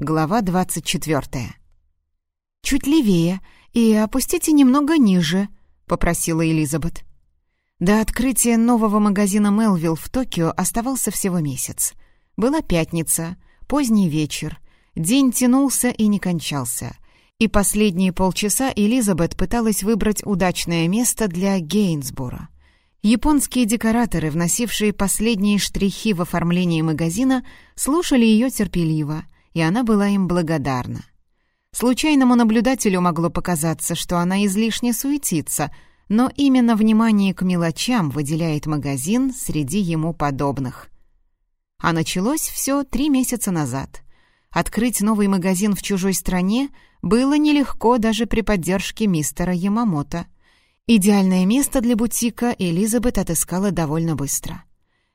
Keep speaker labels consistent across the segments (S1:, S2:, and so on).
S1: Глава 24. «Чуть левее и опустите немного ниже», — попросила Элизабет. До открытия нового магазина «Мелвилл» в Токио оставался всего месяц. Была пятница, поздний вечер, день тянулся и не кончался. И последние полчаса Элизабет пыталась выбрать удачное место для Гейнсбора. Японские декораторы, вносившие последние штрихи в оформлении магазина, слушали ее терпеливо — и она была им благодарна. Случайному наблюдателю могло показаться, что она излишне суетится, но именно внимание к мелочам выделяет магазин среди ему подобных. А началось все три месяца назад. Открыть новый магазин в чужой стране было нелегко даже при поддержке мистера Ямамото. Идеальное место для бутика Элизабет отыскала довольно быстро.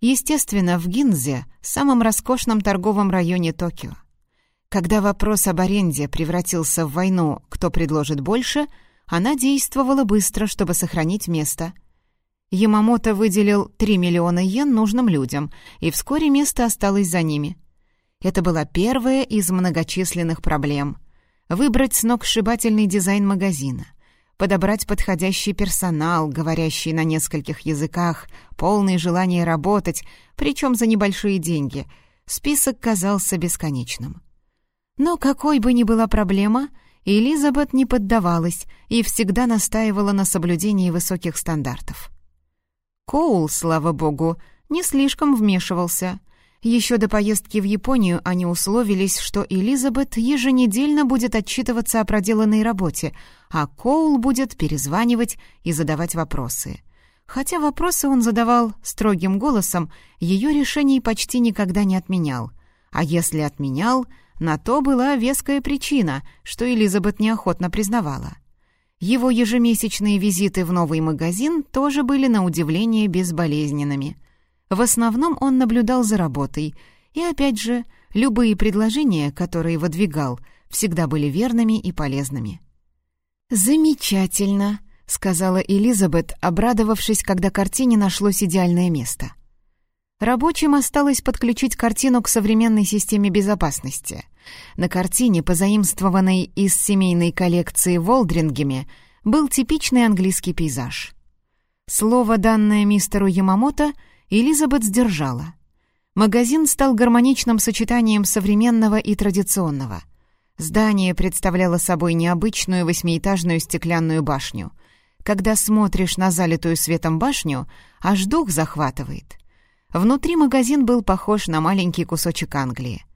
S1: Естественно, в Гинзе, самом роскошном торговом районе Токио. Когда вопрос об аренде превратился в войну «кто предложит больше», она действовала быстро, чтобы сохранить место. Ямамото выделил 3 миллиона йен нужным людям, и вскоре место осталось за ними. Это была первая из многочисленных проблем. Выбрать сногсшибательный дизайн магазина, подобрать подходящий персонал, говорящий на нескольких языках, полный желания работать, причем за небольшие деньги. Список казался бесконечным. Но какой бы ни была проблема, Элизабет не поддавалась и всегда настаивала на соблюдении высоких стандартов. Коул, слава богу, не слишком вмешивался. Еще до поездки в Японию они условились, что Элизабет еженедельно будет отчитываться о проделанной работе, а Коул будет перезванивать и задавать вопросы. Хотя вопросы он задавал строгим голосом, ее решений почти никогда не отменял. А если отменял — на то была веская причина, что Элизабет неохотно признавала. Его ежемесячные визиты в новый магазин тоже были на удивление безболезненными. В основном он наблюдал за работой, и опять же, любые предложения, которые выдвигал, всегда были верными и полезными. «Замечательно», — сказала Элизабет, обрадовавшись, когда картине нашлось идеальное место. Рабочим осталось подключить картину к современной системе безопасности. На картине, позаимствованной из семейной коллекции в Олдрингеме, был типичный английский пейзаж. Слово, данное мистеру Ямамото, Элизабет сдержала. Магазин стал гармоничным сочетанием современного и традиционного. Здание представляло собой необычную восьмиэтажную стеклянную башню. Когда смотришь на залитую светом башню, аж дух захватывает — Внутри магазин был похож на маленький кусочек Англии.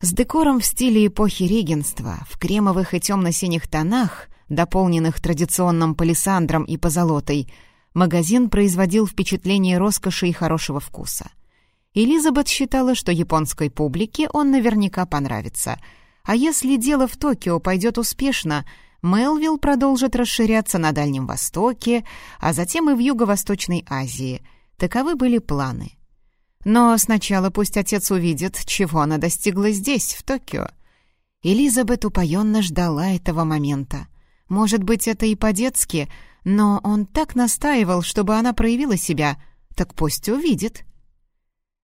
S1: С декором в стиле эпохи регенства, в кремовых и темно-синих тонах, дополненных традиционным палисандром и позолотой, магазин производил впечатление роскоши и хорошего вкуса. Элизабет считала, что японской публике он наверняка понравится. А если дело в Токио пойдет успешно, Мелвилл продолжит расширяться на Дальнем Востоке, а затем и в Юго-Восточной Азии. Таковы были планы — но сначала пусть отец увидит, чего она достигла здесь, в Токио. Элизабет упоенно ждала этого момента. Может быть, это и по-детски, но он так настаивал, чтобы она проявила себя, так пусть увидит.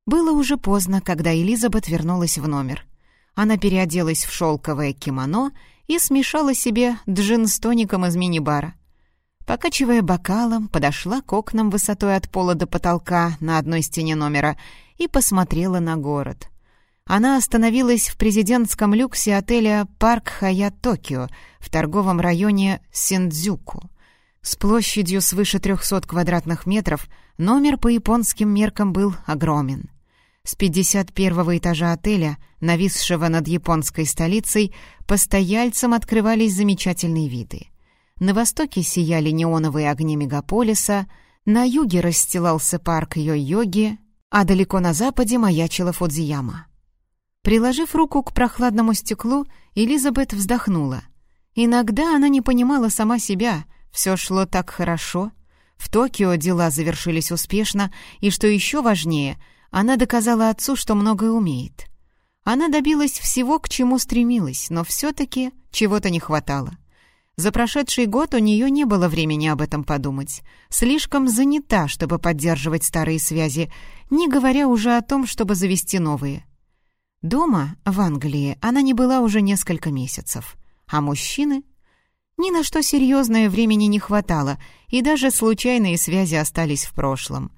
S1: Было уже поздно, когда Элизабет вернулась в номер. Она переоделась в шелковое кимоно и смешала себе джин с тоником из мини-бара. Покачивая бокалом, подошла к окнам высотой от пола до потолка на одной стене номера и посмотрела на город. Она остановилась в президентском люксе отеля «Парк Хаят Токио» в торговом районе Синдзюку. С площадью свыше 300 квадратных метров номер по японским меркам был огромен. С 51 этажа отеля, нависшего над японской столицей, постояльцам открывались замечательные виды — на востоке сияли неоновые огни мегаполиса, на юге расстилался парк Йой-Йоги, а далеко на западе маячила Фудзияма. Приложив руку к прохладному стеклу, Элизабет вздохнула. Иногда она не понимала сама себя, все шло так хорошо. В Токио дела завершились успешно, и, что еще важнее, она доказала отцу, что многое умеет. Она добилась всего, к чему стремилась, но все-таки чего-то не хватало. За прошедший год у нее не было времени об этом подумать. Слишком занята, чтобы поддерживать старые связи, не говоря уже о том, чтобы завести новые. Дома, в Англии, она не была уже несколько месяцев. А мужчины? Ни на что серьезное времени не хватало, и даже случайные связи остались в прошлом.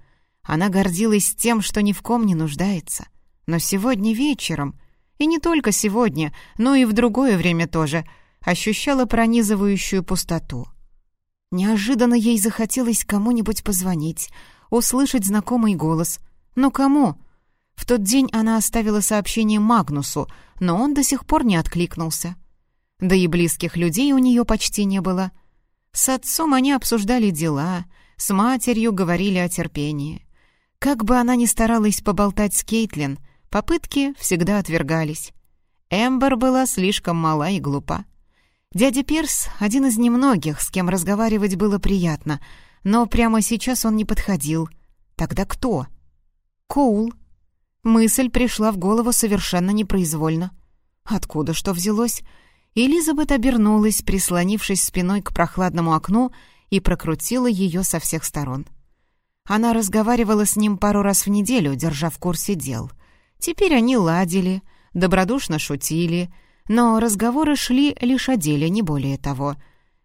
S1: Она гордилась тем, что ни в ком не нуждается. Но сегодня вечером, и не только сегодня, но и в другое время тоже, ощущала пронизывающую пустоту. Неожиданно ей захотелось кому-нибудь позвонить, услышать знакомый голос. Но кому? В тот день она оставила сообщение Магнусу, но он до сих пор не откликнулся. Да и близких людей у нее почти не было. С отцом они обсуждали дела, с матерью говорили о терпении. Как бы она ни старалась поболтать с Кейтлин, попытки всегда отвергались. Эмбер была слишком мала и глупа. Дядя Перс — один из немногих, с кем разговаривать было приятно, но прямо сейчас он не подходил. Тогда кто? Коул. Мысль пришла в голову совершенно непроизвольно. Откуда что взялось? Элизабет обернулась, прислонившись спиной к прохладному окну, и прокрутила ее со всех сторон. Она разговаривала с ним пару раз в неделю, держа в курсе дел. Теперь они ладили, добродушно шутили, но разговоры шли лишь о деле, не более того.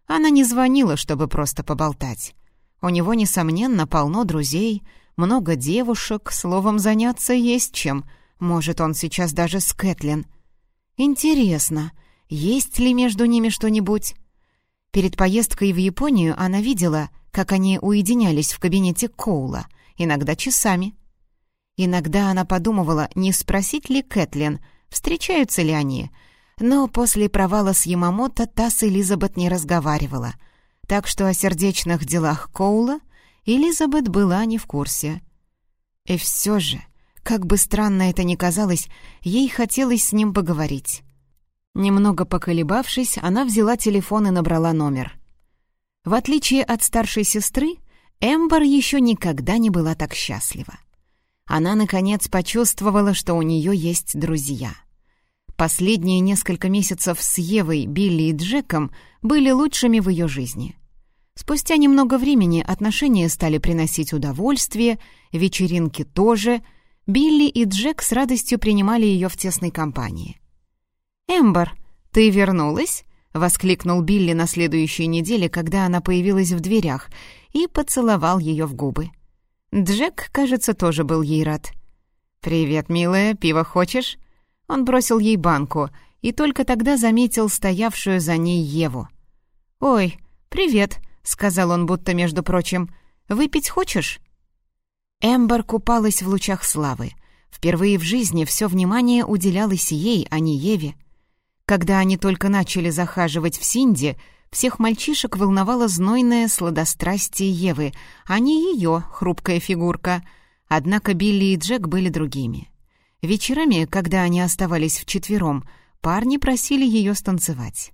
S1: Она не звонила, чтобы просто поболтать. У него, несомненно, полно друзей — много девушек, словом, заняться есть чем. Может, он сейчас даже с Кэтлин. Интересно, есть ли между ними что-нибудь? Перед поездкой в Японию она видела, как они уединялись в кабинете Коула, иногда часами. Иногда она подумывала, не спросить ли Кэтлин, встречаются ли они, но после провала с Ямамото та с Элизабет не разговаривала, так что о сердечных делах Коула Элизабет была не в курсе. И все же, как бы странно это ни казалось, ей хотелось с ним поговорить. Немного поколебавшись, она взяла телефон и набрала номер. В отличие от старшей сестры, Эмбер еще никогда не была так счастлива. Она, наконец, почувствовала, что у нее есть друзья. Последние несколько месяцев с Евой, Билли и Джеком были лучшими в ее жизни. Спустя немного времени отношения стали приносить удовольствие, вечеринки тоже. Билли и Джек с радостью принимали ее в тесной компании. «Эмбер, ты вернулась?» — воскликнул Билли на следующей неделе, когда она появилась в дверях, и поцеловал ее в губы. Джек, кажется, тоже был ей рад. «Привет, милая, пиво хочешь?» Он бросил ей банку и только тогда заметил стоявшую за ней Еву. «Ой, привет!» сказал он будто между прочим. «Выпить хочешь?» Эмбер купалась в лучах славы. Впервые в жизни все внимание уделялось ей, а не Еве. Когда они только начали захаживать в Синди, всех мальчишек волновало знойное сладострастие Евы, а не ее хрупкая фигурка. Однако Билли и Джек были другими. Вечерами, когда они оставались вчетвером, парни просили ее станцевать.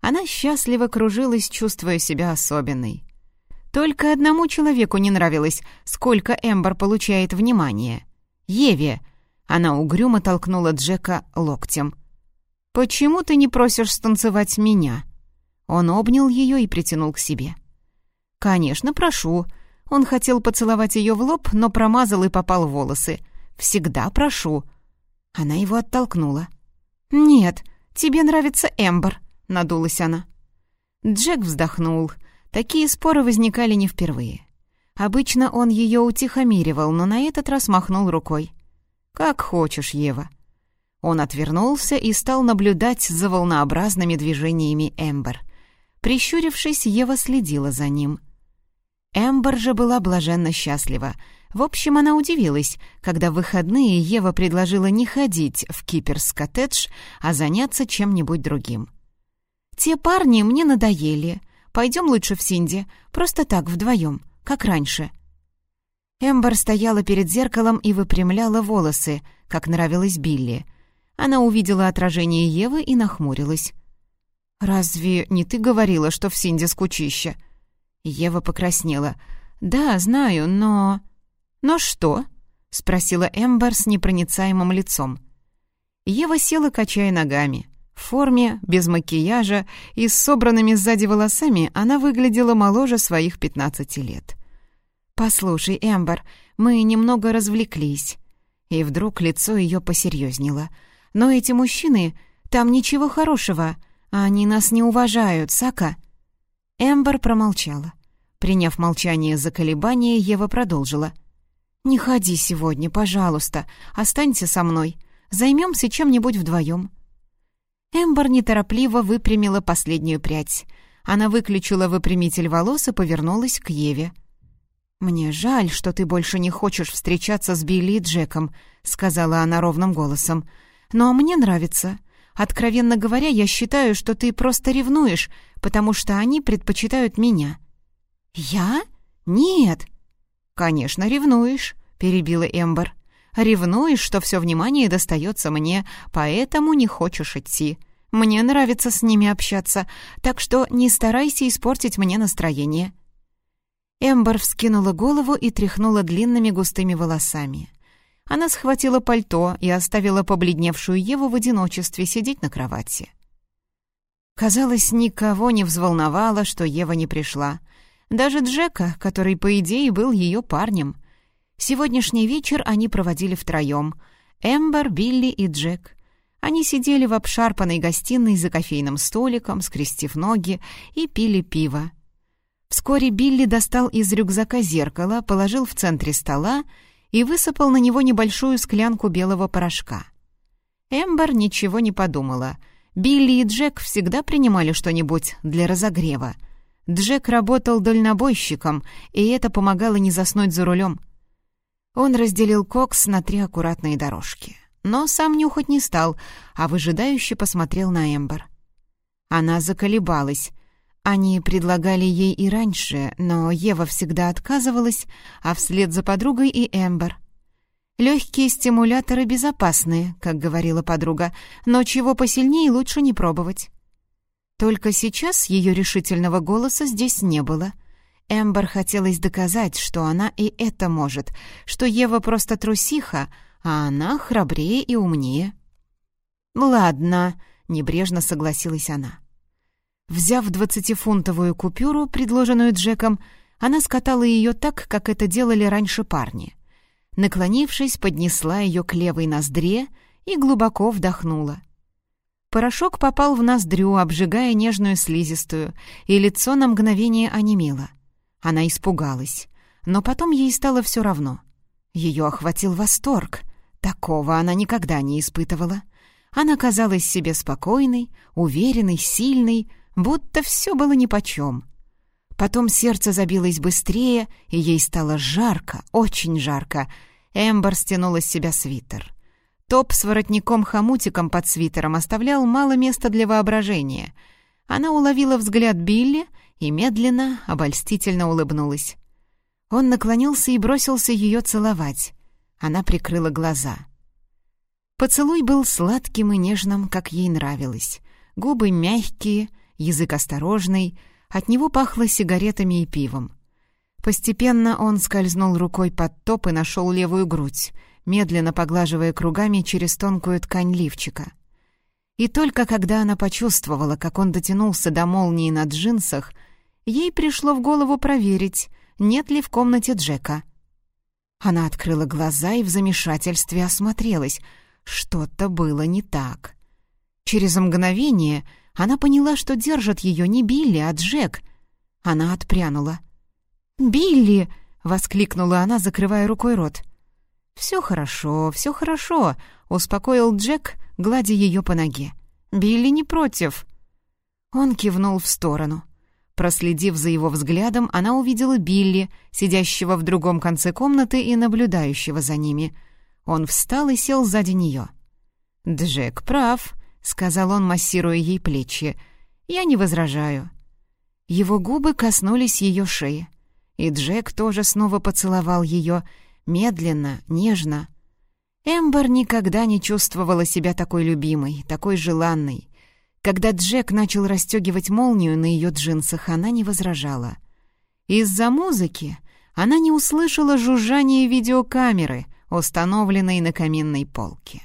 S1: Она счастливо кружилась, чувствуя себя особенной. Только одному человеку не нравилось, сколько Эмбер получает внимания. Еве. Она угрюмо толкнула Джека локтем. «Почему ты не просишь станцевать меня?» Он обнял ее и притянул к себе. «Конечно, прошу». Он хотел поцеловать ее в лоб, но промазал и попал в волосы. «Всегда прошу». Она его оттолкнула. «Нет, тебе нравится Эмбер. — надулась она. Джек вздохнул. Такие споры возникали не впервые. Обычно он ее утихомиривал, но на этот раз махнул рукой. «Как хочешь, Ева». Он отвернулся и стал наблюдать за волнообразными движениями Эмбер. Прищурившись, Ева следила за ним. Эмбер же была блаженно счастлива. В общем, она удивилась, когда в выходные Ева предложила не ходить в Киперс-коттедж, а заняться чем-нибудь другим. «Те парни мне надоели. Пойдем лучше в Синди, просто так, вдвоем, как раньше». Эмбер стояла перед зеркалом и выпрямляла волосы, как нравилось Билли. Она увидела отражение Евы и нахмурилась. «Разве не ты говорила, что в Синди скучище?» Ева покраснела. «Да, знаю, но...» «Но что?» — спросила Эмбер с непроницаемым лицом. Ева села, качая ногами. В форме, без макияжа и с собранными сзади волосами она выглядела моложе своих 15 лет. «Послушай, Эмбер, мы немного развлеклись». И вдруг лицо ее посерьезнело. Но эти мужчины, там ничего хорошего. Они нас не уважают, Сака». Эмбер промолчала. Приняв молчание за колебание, Ева продолжила. «Не ходи сегодня, пожалуйста. Останься со мной. Займемся чем-нибудь вдвоем». Эмбер неторопливо выпрямила последнюю прядь. Она выключила выпрямитель волос и повернулась к Еве. «Мне жаль, что ты больше не хочешь встречаться с Билли и Джеком», — сказала она ровным голосом. «Но мне нравится. Откровенно говоря, я считаю, что ты просто ревнуешь, потому что они предпочитают меня». «Я? Нет!» «Конечно, ревнуешь», — перебила Эмбер. «Ревнуешь, что все внимание достается мне, поэтому не хочешь идти. Мне нравится с ними общаться, так что не старайся испортить мне настроение». Эмбер вскинула голову и тряхнула длинными густыми волосами. Она схватила пальто и оставила побледневшую Еву в одиночестве сидеть на кровати. Казалось, никого не взволновало, что Ева не пришла. Даже Джека, который, по идее, был ее парнем. Сегодняшний вечер они проводили втроем. Эмбер, Билли и Джек. Они сидели в обшарпанной гостиной за кофейным столиком, скрестив ноги, и пили пиво. Вскоре Билли достал из рюкзака зеркало, положил в центре стола и высыпал на него небольшую склянку белого порошка. Эмбер ничего не подумала. Билли и Джек всегда принимали что-нибудь для разогрева. Джек работал дальнобойщиком, и это помогало не заснуть за рулем. Он разделил кокс на три аккуратные дорожки. Но сам нюхать не стал, а выжидающе посмотрел на Эмбер. Она заколебалась. Они предлагали ей и раньше, но Ева всегда отказывалась, а вслед за подругой и Эмбер. «Легкие стимуляторы безопасные», как говорила подруга, «но чего посильнее лучше не пробовать». Только сейчас ее решительного голоса здесь не было. Эмбер хотелось доказать, что она и это может, что Ева просто трусиха, а она храбрее и умнее. «Ладно», — небрежно согласилась она. Взяв двадцатифунтовую купюру, предложенную Джеком, она скатала ее так, как это делали раньше парни. Наклонившись, поднесла ее к левой ноздре и глубоко вдохнула. Порошок попал в ноздрю, обжигая нежную слизистую, и лицо на мгновение онемело. Она испугалась, но потом ей стало все равно. Ее охватил восторг. Такого она никогда не испытывала. Она казалась себе спокойной, уверенной, сильной, будто все было нипочем. Потом сердце забилось быстрее, и ей стало жарко, очень жарко. Эмбер стянула с себя свитер. Топ с воротником-хомутиком под свитером оставлял мало места для воображения. Она уловила взгляд Билли и медленно, обольстительно улыбнулась. Он наклонился и бросился ее целовать. Она прикрыла глаза. Поцелуй был сладким и нежным, как ей нравилось. Губы мягкие — язык осторожный, от него пахло сигаретами и пивом. Постепенно он скользнул рукой под топ и нашел левую грудь, медленно поглаживая кругами через тонкую ткань лифчика. И только когда она почувствовала, как он дотянулся до молнии на джинсах, ей пришло в голову проверить, нет ли в комнате Джека. Она открыла глаза и в замешательстве осмотрелась. Что-то было не так. Через мгновение она поняла, что держит ее не Билли, а Джек. Она отпрянула. «Билли!» — воскликнула она, закрывая рукой рот. «Все хорошо, все хорошо», — успокоил Джек, гладя ее по ноге. «Билли не против». Он кивнул в сторону. Проследив за его взглядом, она увидела Билли, сидящего в другом конце комнаты и наблюдающего за ними. Он встал и сел сзади нее. «Джек прав», — сказал он, массируя ей плечи. «Я не возражаю». Его губы коснулись ее шеи. И Джек тоже снова поцеловал ее, медленно, нежно. Эмбер никогда не чувствовала себя такой любимой, такой желанной. Когда Джек начал расстегивать молнию на ее джинсах, она не возражала. Из-за музыки она не услышала жужжания видеокамеры, установленной на каминной полке.